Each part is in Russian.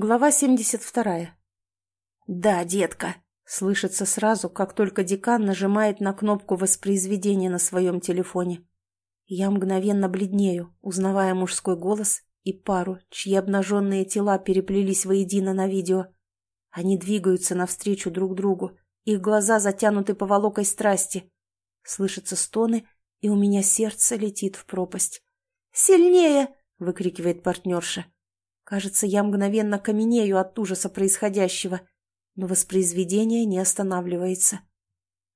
Глава 72. «Да, детка», — слышится сразу, как только декан нажимает на кнопку воспроизведения на своем телефоне. Я мгновенно бледнею, узнавая мужской голос и пару, чьи обнаженные тела переплелись воедино на видео. Они двигаются навстречу друг другу, их глаза затянуты поволокой страсти. Слышатся стоны, и у меня сердце летит в пропасть. «Сильнее!» — выкрикивает партнерша. Кажется, я мгновенно каменею от ужаса происходящего, но воспроизведение не останавливается.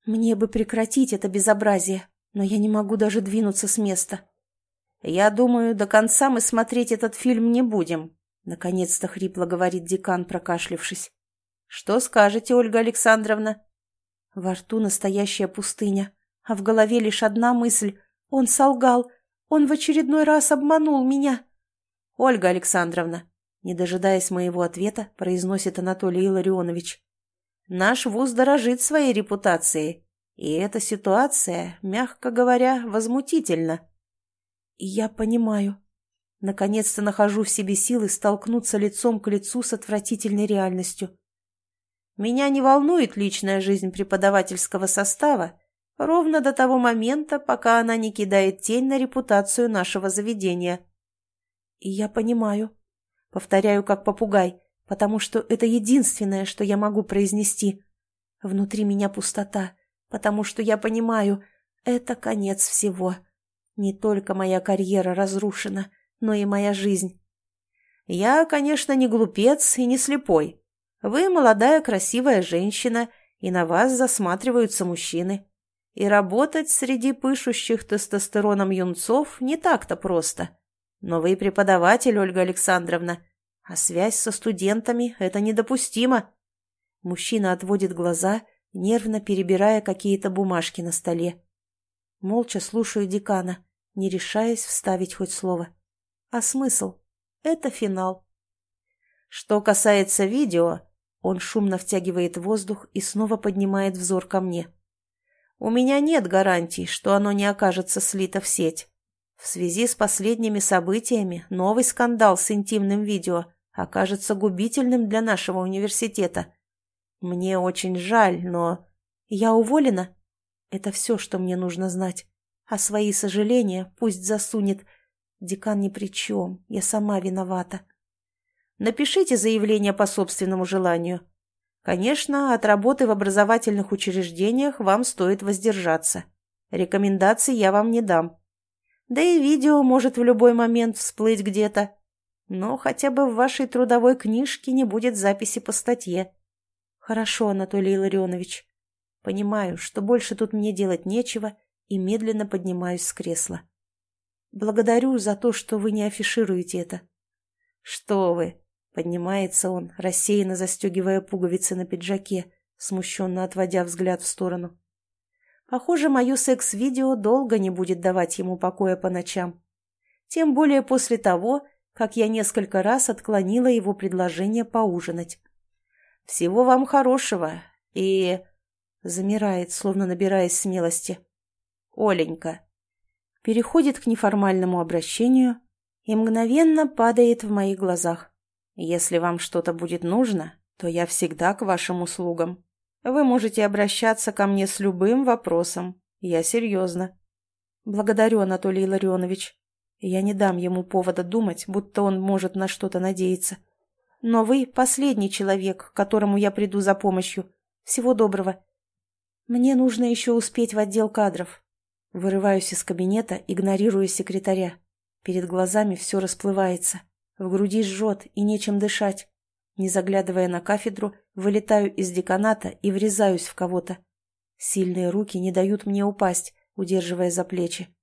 Мне бы прекратить это безобразие, но я не могу даже двинуться с места. «Я думаю, до конца мы смотреть этот фильм не будем», — наконец-то хрипло говорит декан, прокашлившись. «Что скажете, Ольга Александровна?» Во рту настоящая пустыня, а в голове лишь одна мысль. Он солгал, он в очередной раз обманул меня. «Ольга Александровна», не дожидаясь моего ответа, произносит Анатолий Илларионович. «Наш вуз дорожит своей репутацией, и эта ситуация, мягко говоря, возмутительна». «Я понимаю. Наконец-то нахожу в себе силы столкнуться лицом к лицу с отвратительной реальностью. Меня не волнует личная жизнь преподавательского состава, ровно до того момента, пока она не кидает тень на репутацию нашего заведения». «Я понимаю», — повторяю как попугай, потому что это единственное, что я могу произнести. Внутри меня пустота, потому что я понимаю, это конец всего. Не только моя карьера разрушена, но и моя жизнь. Я, конечно, не глупец и не слепой. Вы молодая красивая женщина, и на вас засматриваются мужчины. И работать среди пышущих тестостероном юнцов не так-то просто. Но вы преподаватель, Ольга Александровна, а связь со студентами – это недопустимо. Мужчина отводит глаза, нервно перебирая какие-то бумажки на столе. Молча слушаю декана, не решаясь вставить хоть слово. А смысл? Это финал. Что касается видео, он шумно втягивает воздух и снова поднимает взор ко мне. У меня нет гарантий, что оно не окажется слито в сеть. В связи с последними событиями новый скандал с интимным видео окажется губительным для нашего университета. Мне очень жаль, но... Я уволена? Это все, что мне нужно знать. А свои сожаления пусть засунет. Декан ни при чем, я сама виновата. Напишите заявление по собственному желанию. Конечно, от работы в образовательных учреждениях вам стоит воздержаться. Рекомендаций я вам не дам. Да и видео может в любой момент всплыть где-то. Но хотя бы в вашей трудовой книжке не будет записи по статье. Хорошо, Анатолий Илларионович. Понимаю, что больше тут мне делать нечего, и медленно поднимаюсь с кресла. Благодарю за то, что вы не афишируете это. Что вы? Поднимается он, рассеянно застегивая пуговицы на пиджаке, смущенно отводя взгляд в сторону. Похоже, мое секс-видео долго не будет давать ему покоя по ночам. Тем более после того, как я несколько раз отклонила его предложение поужинать. «Всего вам хорошего и...» Замирает, словно набираясь смелости. «Оленька». Переходит к неформальному обращению и мгновенно падает в моих глазах. «Если вам что-то будет нужно, то я всегда к вашим услугам». Вы можете обращаться ко мне с любым вопросом. Я серьезно. Благодарю, Анатолий Илларионович. Я не дам ему повода думать, будто он может на что-то надеяться. Но вы последний человек, к которому я приду за помощью. Всего доброго. Мне нужно еще успеть в отдел кадров. Вырываюсь из кабинета, игнорируя секретаря. Перед глазами все расплывается. В груди жжет и нечем дышать. Не заглядывая на кафедру, вылетаю из деканата и врезаюсь в кого-то. Сильные руки не дают мне упасть, удерживая за плечи.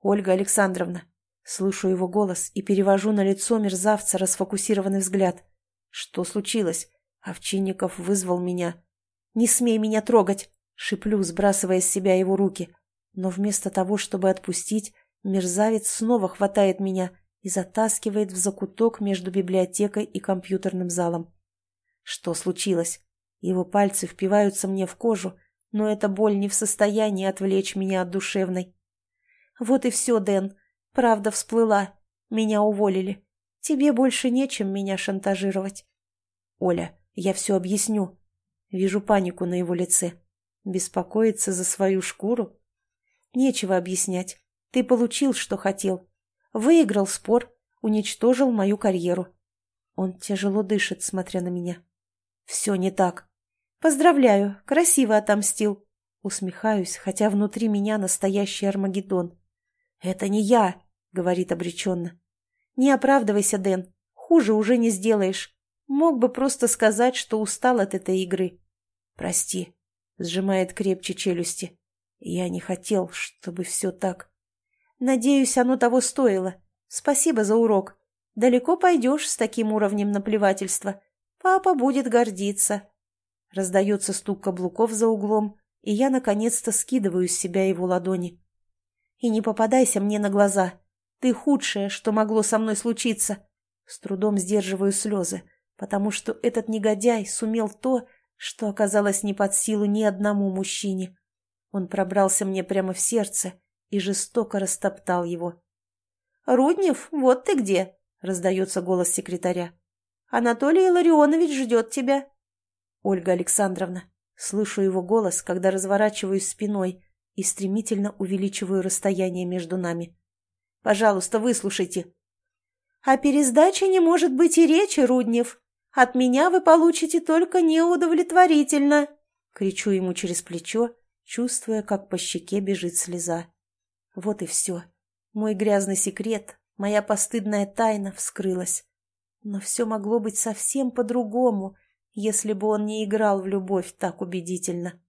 «Ольга Александровна!» Слышу его голос и перевожу на лицо мерзавца расфокусированный взгляд. «Что случилось?» Овчинников вызвал меня. «Не смей меня трогать!» Шиплю, сбрасывая с себя его руки. Но вместо того, чтобы отпустить, мерзавец снова хватает меня и затаскивает в закуток между библиотекой и компьютерным залом. Что случилось? Его пальцы впиваются мне в кожу, но эта боль не в состоянии отвлечь меня от душевной. Вот и все, Дэн. Правда всплыла. Меня уволили. Тебе больше нечем меня шантажировать. Оля, я все объясню. Вижу панику на его лице. Беспокоится за свою шкуру? Нечего объяснять. Ты получил, что хотел. Выиграл спор, уничтожил мою карьеру. Он тяжело дышит, смотря на меня. Все не так. Поздравляю, красиво отомстил. Усмехаюсь, хотя внутри меня настоящий Армагеддон. Это не я, говорит обреченно. Не оправдывайся, Дэн. Хуже уже не сделаешь. Мог бы просто сказать, что устал от этой игры. Прости, сжимает крепче челюсти. Я не хотел, чтобы все так. Надеюсь, оно того стоило. Спасибо за урок. Далеко пойдешь с таким уровнем наплевательства. Папа будет гордиться. Раздается стук каблуков за углом, и я наконец-то скидываю с себя его ладони. И не попадайся мне на глаза. Ты худшее, что могло со мной случиться. С трудом сдерживаю слезы, потому что этот негодяй сумел то, что оказалось не под силу ни одному мужчине. Он пробрался мне прямо в сердце и жестоко растоптал его. «Руднев, вот ты где!» — раздается голос секретаря. «Анатолий Ларионович ждет тебя». «Ольга Александровна». Слышу его голос, когда разворачиваюсь спиной и стремительно увеличиваю расстояние между нами. «Пожалуйста, выслушайте». «О пересдаче не может быть и речи, Руднев. От меня вы получите только неудовлетворительно!» Кричу ему через плечо, чувствуя, как по щеке бежит слеза. Вот и все. Мой грязный секрет, моя постыдная тайна вскрылась. Но все могло быть совсем по-другому, если бы он не играл в любовь так убедительно.